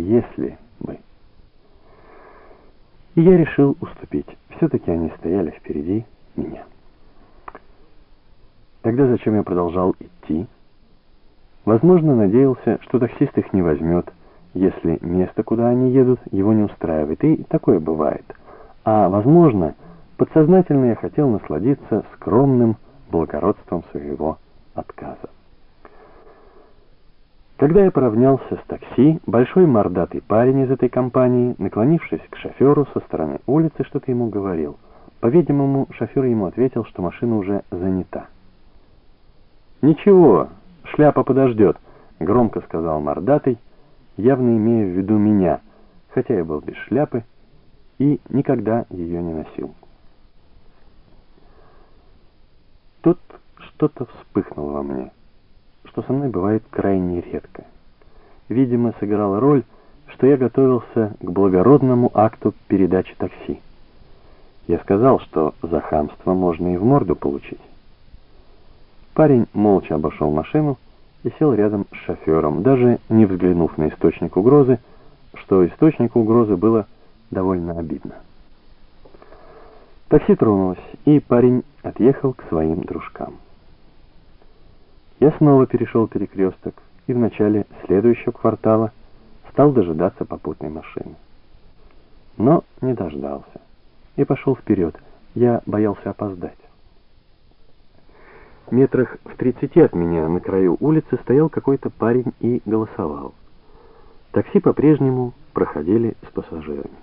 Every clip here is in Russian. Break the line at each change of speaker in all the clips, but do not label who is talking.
если бы. И я решил уступить. Все-таки они стояли впереди меня. Тогда зачем я продолжал идти? Возможно, надеялся, что таксист их не возьмет, если место, куда они едут, его не устраивает. И такое бывает. А, возможно, подсознательно я хотел насладиться скромным благородством своего отказа. Когда я поравнялся с такси, большой мордатый парень из этой компании, наклонившись к шоферу со стороны улицы, что-то ему говорил. По-видимому, шофер ему ответил, что машина уже занята. «Ничего, шляпа подождет», — громко сказал мордатый, явно имея в виду меня, хотя я был без шляпы и никогда ее не носил. Тут что-то вспыхнуло во мне что со мной бывает крайне редко. Видимо, сыграла роль, что я готовился к благородному акту передачи такси. Я сказал, что за хамство можно и в морду получить. Парень молча обошел машину и сел рядом с шофером, даже не взглянув на источник угрозы, что источник угрозы было довольно обидно. Такси тронулось, и парень отъехал к своим дружкам. Я снова перешел перекресток и в начале следующего квартала стал дожидаться попутной машины. Но не дождался и пошел вперед. Я боялся опоздать. Метрах в тридцати от меня на краю улицы стоял какой-то парень и голосовал. Такси по-прежнему проходили с пассажирами.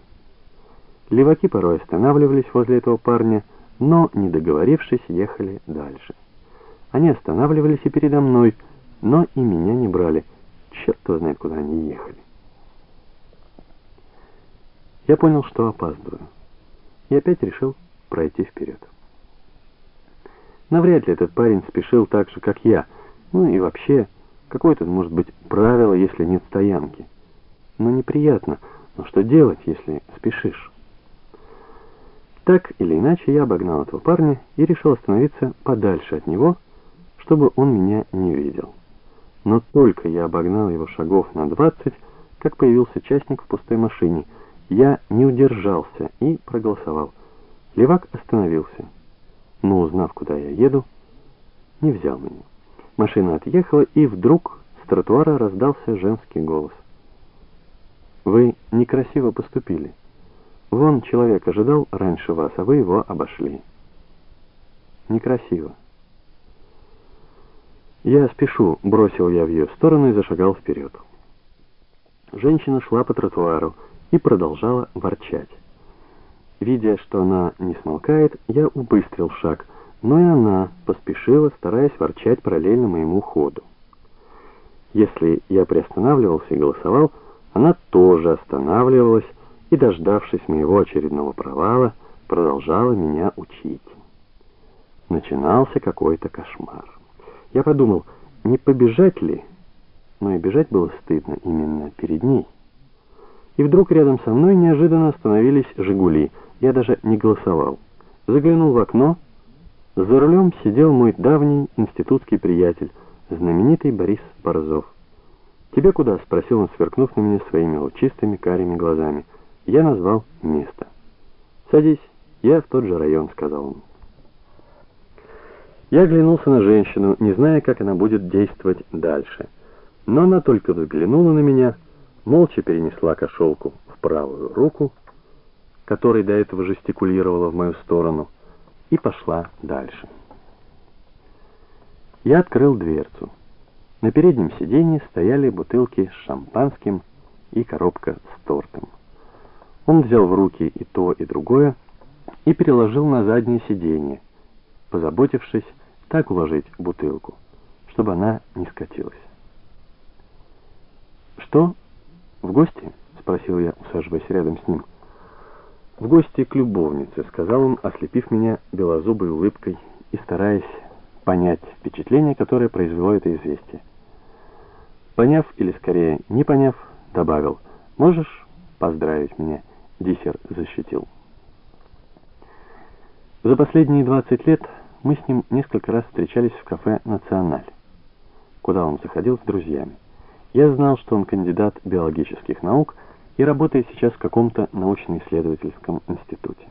Леваки порой останавливались возле этого парня, но, не договорившись, ехали дальше. Они останавливались и передо мной, но и меня не брали. Черт его знает, куда они ехали. Я понял, что опаздываю. И опять решил пройти вперед. Навряд ли этот парень спешил так же, как я. Ну и вообще, какое тут может быть правило, если нет стоянки? Но неприятно. Но что делать, если спешишь? Так или иначе, я обогнал этого парня и решил остановиться подальше от него, чтобы он меня не видел. Но только я обогнал его шагов на двадцать, как появился частник в пустой машине. Я не удержался и проголосовал. Левак остановился, но, узнав, куда я еду, не взял меня. Машина отъехала, и вдруг с тротуара раздался женский голос. «Вы некрасиво поступили. Вон человек ожидал раньше вас, а вы его обошли». «Некрасиво». «Я спешу», — бросил я в ее сторону и зашагал вперед. Женщина шла по тротуару и продолжала ворчать. Видя, что она не смолкает, я убыстрил шаг, но и она поспешила, стараясь ворчать параллельно моему ходу. Если я приостанавливался и голосовал, она тоже останавливалась и, дождавшись моего очередного провала, продолжала меня учить. Начинался какой-то кошмар. Я подумал, не побежать ли? Но и бежать было стыдно именно перед ней. И вдруг рядом со мной неожиданно остановились «Жигули». Я даже не голосовал. Заглянул в окно. За рулем сидел мой давний институтский приятель, знаменитый Борис Борзов. «Тебе куда?» — спросил он, сверкнув на меня своими лучистыми карими глазами. Я назвал место. «Садись, я в тот же район», — сказал он. Я оглянулся на женщину, не зная, как она будет действовать дальше. Но она только взглянула на меня, молча перенесла кошелку в правую руку, которой до этого жестикулировала в мою сторону, и пошла дальше. Я открыл дверцу. На переднем сиденье стояли бутылки с шампанским и коробка с тортом. Он взял в руки и то, и другое и переложил на заднее сиденье, позаботившись так уложить бутылку, чтобы она не скатилась. «Что? В гости?» — спросил я, усаживаясь рядом с ним. «В гости к любовнице», — сказал он, ослепив меня белозубой улыбкой и стараясь понять впечатление, которое произвело это известие. Поняв, или скорее не поняв, добавил, «Можешь поздравить меня?» — диссер защитил. За последние 20 лет мы с ним несколько раз встречались в кафе «Националь», куда он заходил с друзьями. Я знал, что он кандидат биологических наук и работает сейчас в каком-то научно-исследовательском институте.